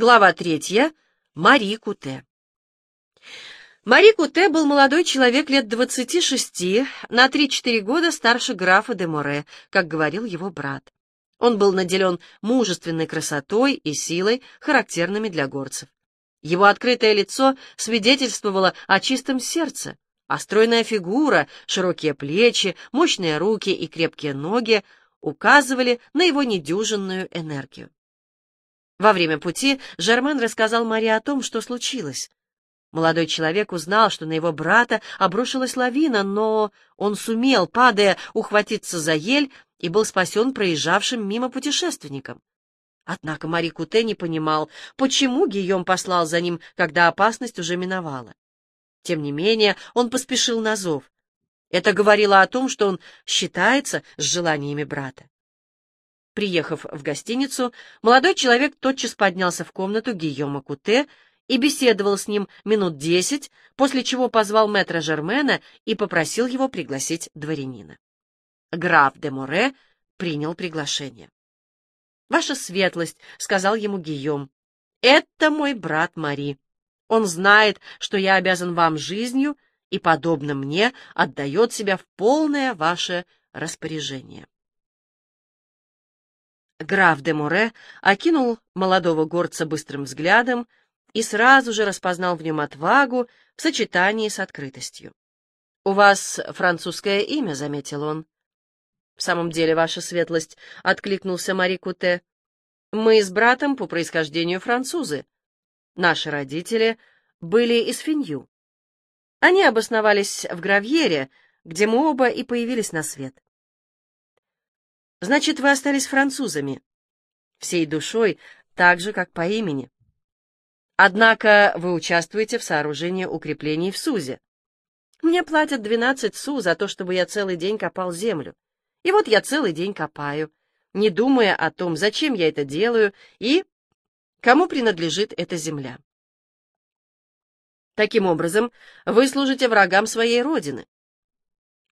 Глава третья. Мари Куте. Мари Куте был молодой человек лет двадцати шести, на три-четыре года старше графа де Море, как говорил его брат. Он был наделен мужественной красотой и силой, характерными для горцев. Его открытое лицо свидетельствовало о чистом сердце, а стройная фигура, широкие плечи, мощные руки и крепкие ноги указывали на его недюжинную энергию. Во время пути Жермен рассказал Марии о том, что случилось. Молодой человек узнал, что на его брата обрушилась лавина, но он сумел, падая, ухватиться за ель и был спасен проезжавшим мимо путешественником. Однако Мари Куте не понимал, почему Гийом послал за ним, когда опасность уже миновала. Тем не менее, он поспешил на зов. Это говорило о том, что он считается с желаниями брата. Приехав в гостиницу, молодой человек тотчас поднялся в комнату Гийома Куте и беседовал с ним минут десять, после чего позвал мэтра Жермена и попросил его пригласить дворянина. Граф де Море принял приглашение. «Ваша светлость», — сказал ему Гийом, — «это мой брат Мари. Он знает, что я обязан вам жизнью и, подобно мне, отдает себя в полное ваше распоряжение». Граф де Море окинул молодого горца быстрым взглядом и сразу же распознал в нем отвагу в сочетании с открытостью. — У вас французское имя, — заметил он. — В самом деле, ваша светлость, — откликнулся Мари Куте, — мы с братом по происхождению французы. Наши родители были из Финью. Они обосновались в Гравьере, где мы оба и появились на свет. Значит, вы остались французами. Всей душой, так же, как по имени. Однако вы участвуете в сооружении укреплений в Сузе. Мне платят двенадцать су за то, чтобы я целый день копал землю. И вот я целый день копаю, не думая о том, зачем я это делаю и кому принадлежит эта земля. Таким образом, вы служите врагам своей родины.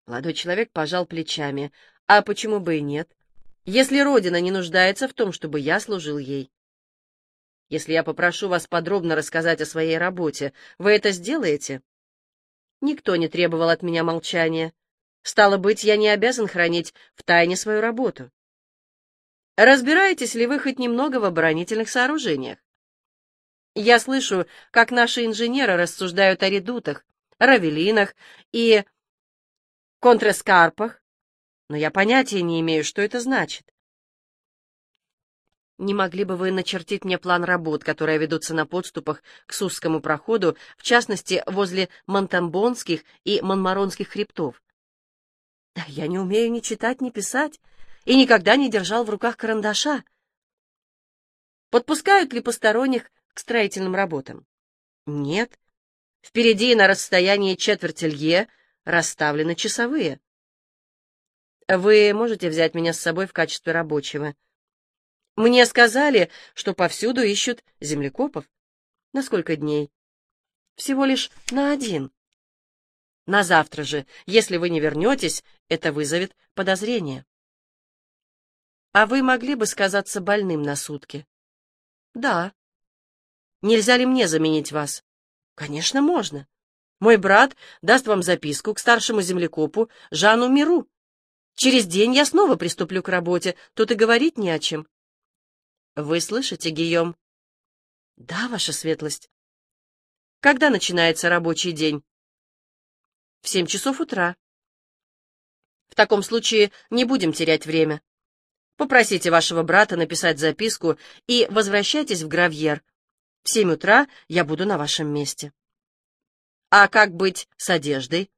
Молодой человек пожал плечами. А почему бы и нет? Если Родина не нуждается в том, чтобы я служил ей. Если я попрошу вас подробно рассказать о своей работе, вы это сделаете? Никто не требовал от меня молчания. Стало быть, я не обязан хранить в тайне свою работу. Разбираетесь ли вы хоть немного в оборонительных сооружениях? Я слышу, как наши инженеры рассуждают о редутах, равелинах и контраскарпах, но я понятия не имею, что это значит. Не могли бы вы начертить мне план работ, которые ведутся на подступах к Сузскому проходу, в частности, возле Монтамбонских и Монмаронских хребтов? Я не умею ни читать, ни писать, и никогда не держал в руках карандаша. Подпускают ли посторонних к строительным работам? Нет. Впереди на расстоянии четверти лье расставлены часовые. Вы можете взять меня с собой в качестве рабочего? Мне сказали, что повсюду ищут землекопов. На сколько дней? Всего лишь на один. На завтра же, если вы не вернетесь, это вызовет подозрение. А вы могли бы сказаться больным на сутки? Да. Нельзя ли мне заменить вас? Конечно, можно. Мой брат даст вам записку к старшему землекопу Жану Миру. Через день я снова приступлю к работе, тут и говорить не о чем. Вы слышите, Гийом? Да, ваша светлость. Когда начинается рабочий день? В семь часов утра. В таком случае не будем терять время. Попросите вашего брата написать записку и возвращайтесь в Гравьер. В семь утра я буду на вашем месте. А как быть с одеждой?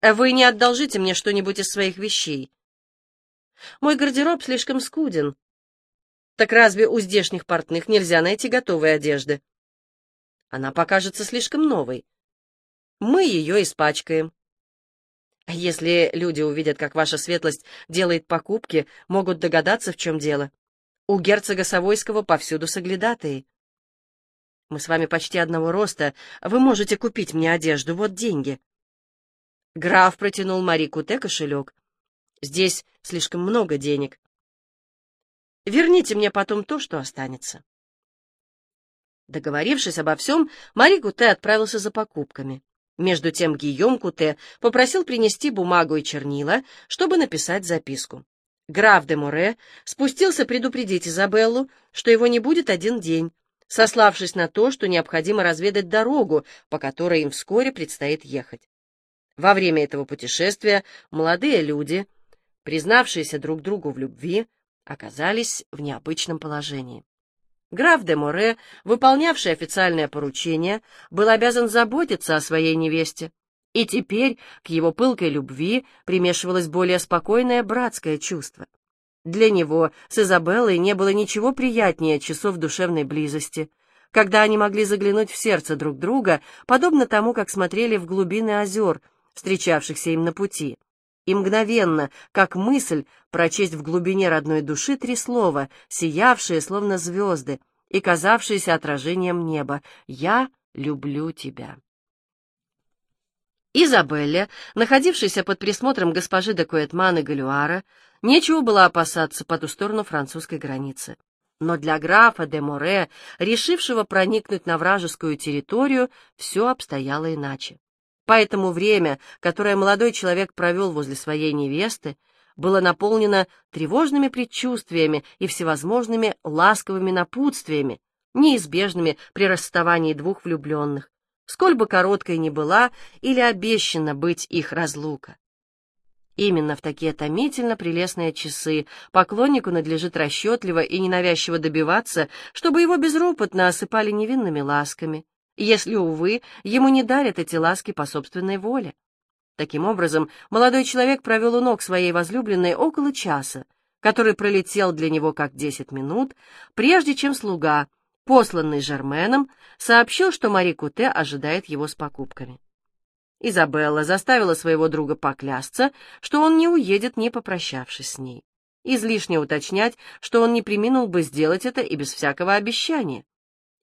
Вы не одолжите мне что-нибудь из своих вещей. Мой гардероб слишком скуден. Так разве у здешних портных нельзя найти готовой одежды? Она покажется слишком новой. Мы ее испачкаем. Если люди увидят, как ваша светлость делает покупки, могут догадаться, в чем дело. У герцога Савойского повсюду соглядатые. Мы с вами почти одного роста. Вы можете купить мне одежду. Вот деньги. Граф протянул Мари Куте кошелек. «Здесь слишком много денег. Верните мне потом то, что останется». Договорившись обо всем, Мари Куте отправился за покупками. Между тем Гийом Куте попросил принести бумагу и чернила, чтобы написать записку. Граф де Море спустился предупредить Изабеллу, что его не будет один день, сославшись на то, что необходимо разведать дорогу, по которой им вскоре предстоит ехать. Во время этого путешествия молодые люди, признавшиеся друг другу в любви, оказались в необычном положении. Граф де Море, выполнявший официальное поручение, был обязан заботиться о своей невесте, и теперь к его пылкой любви примешивалось более спокойное братское чувство. Для него с Изабеллой не было ничего приятнее часов душевной близости, когда они могли заглянуть в сердце друг друга, подобно тому, как смотрели в глубины озер, встречавшихся им на пути. И мгновенно, как мысль, прочесть в глубине родной души три слова, сиявшие, словно звезды, и казавшиеся отражением неба «Я люблю тебя». Изабелле, находившейся под присмотром госпожи де Куэтман и Галюара, нечего было опасаться по ту сторону французской границы. Но для графа де Море, решившего проникнуть на вражескую территорию, все обстояло иначе. Поэтому время, которое молодой человек провел возле своей невесты, было наполнено тревожными предчувствиями и всевозможными ласковыми напутствиями, неизбежными при расставании двух влюбленных, сколь бы короткой ни была или обещана быть их разлука. Именно в такие томительно прелестные часы поклоннику надлежит расчетливо и ненавязчиво добиваться, чтобы его безропотно осыпали невинными ласками, если, увы, ему не дарят эти ласки по собственной воле. Таким образом, молодой человек провел у ног своей возлюбленной около часа, который пролетел для него как десять минут, прежде чем слуга, посланный Жерменом, сообщил, что Мари Куте ожидает его с покупками. Изабелла заставила своего друга поклясться, что он не уедет, не попрощавшись с ней. Излишне уточнять, что он не приминул бы сделать это и без всякого обещания.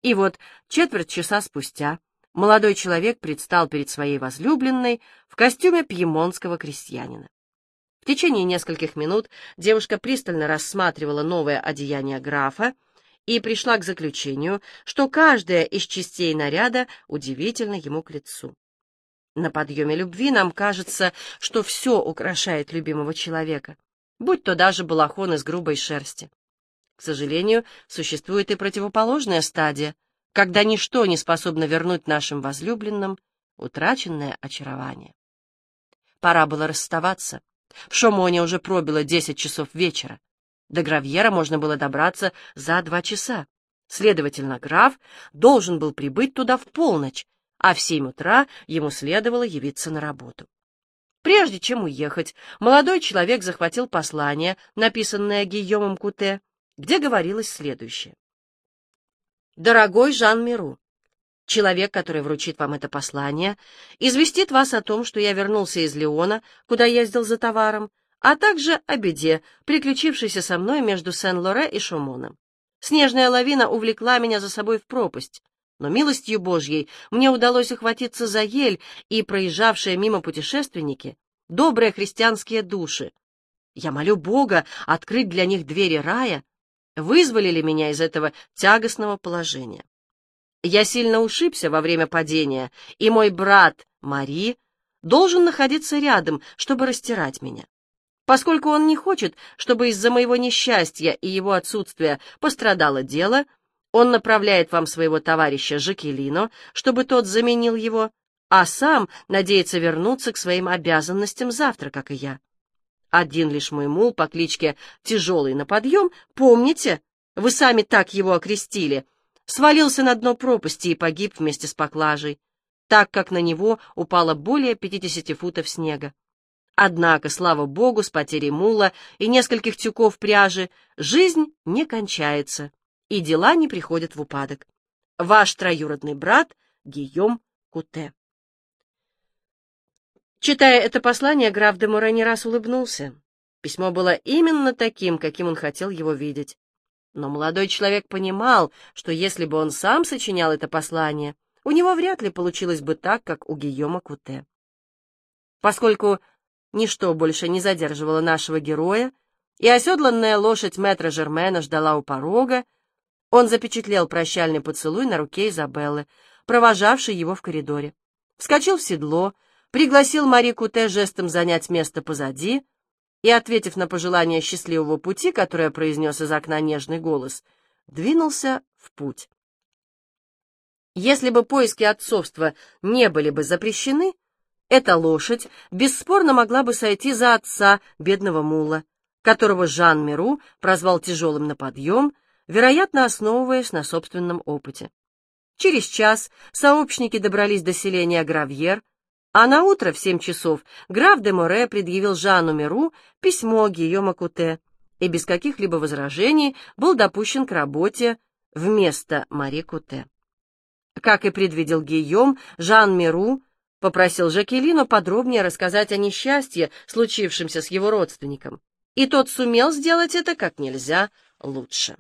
И вот четверть часа спустя молодой человек предстал перед своей возлюбленной в костюме пьемонтского крестьянина. В течение нескольких минут девушка пристально рассматривала новое одеяние графа, и пришла к заключению, что каждая из частей наряда удивительно ему к лицу. На подъеме любви нам кажется, что все украшает любимого человека, будь то даже балахон из грубой шерсти. К сожалению, существует и противоположная стадия, когда ничто не способно вернуть нашим возлюбленным утраченное очарование. Пора было расставаться. В Шомоне уже пробило десять часов вечера. До Гравьера можно было добраться за два часа. Следовательно, граф должен был прибыть туда в полночь, а в семь утра ему следовало явиться на работу. Прежде чем уехать, молодой человек захватил послание, написанное Гийомом Куте, где говорилось следующее. «Дорогой Жан Миру, человек, который вручит вам это послание, известит вас о том, что я вернулся из Леона, куда ездил за товаром, а также о беде, приключившейся со мной между Сен-Лоре и Шомоном. Снежная лавина увлекла меня за собой в пропасть, но милостью Божьей мне удалось ухватиться за ель, и проезжавшие мимо путешественники, добрые христианские души, я молю Бога открыть для них двери рая, вызволили меня из этого тягостного положения. Я сильно ушибся во время падения, и мой брат Мари должен находиться рядом, чтобы растирать меня. Поскольку он не хочет, чтобы из-за моего несчастья и его отсутствия пострадало дело, он направляет вам своего товарища Жакелино, чтобы тот заменил его, а сам надеется вернуться к своим обязанностям завтра, как и я. Один лишь мой мул по кличке Тяжелый на подъем, помните, вы сами так его окрестили, свалился на дно пропасти и погиб вместе с поклажей, так как на него упало более 50 футов снега. Однако, слава богу, с потерей мула и нескольких тюков пряжи жизнь не кончается, и дела не приходят в упадок. Ваш троюродный брат Гийом Куте. Читая это послание, граф де Море не раз улыбнулся. Письмо было именно таким, каким он хотел его видеть. Но молодой человек понимал, что если бы он сам сочинял это послание, у него вряд ли получилось бы так, как у Гийома Куте. Поскольку Ничто больше не задерживало нашего героя, и оседланная лошадь мэтра Жермена ждала у порога. Он запечатлел прощальный поцелуй на руке Изабеллы, провожавшей его в коридоре. Вскочил в седло, пригласил Мари Куте жестом занять место позади и, ответив на пожелание счастливого пути, которое произнес из окна нежный голос, двинулся в путь. Если бы поиски отцовства не были бы запрещены, эта лошадь бесспорно могла бы сойти за отца бедного мула, которого Жан Миру прозвал тяжелым на подъем, вероятно, основываясь на собственном опыте. Через час сообщники добрались до селения Гравьер, а на утро в семь часов граф де Море предъявил Жану Миру письмо Гийома Куте и без каких-либо возражений был допущен к работе вместо Мари Куте. Как и предвидел Гийом, Жан Миру попросил Жакелину подробнее рассказать о несчастье, случившемся с его родственником, и тот сумел сделать это как нельзя лучше.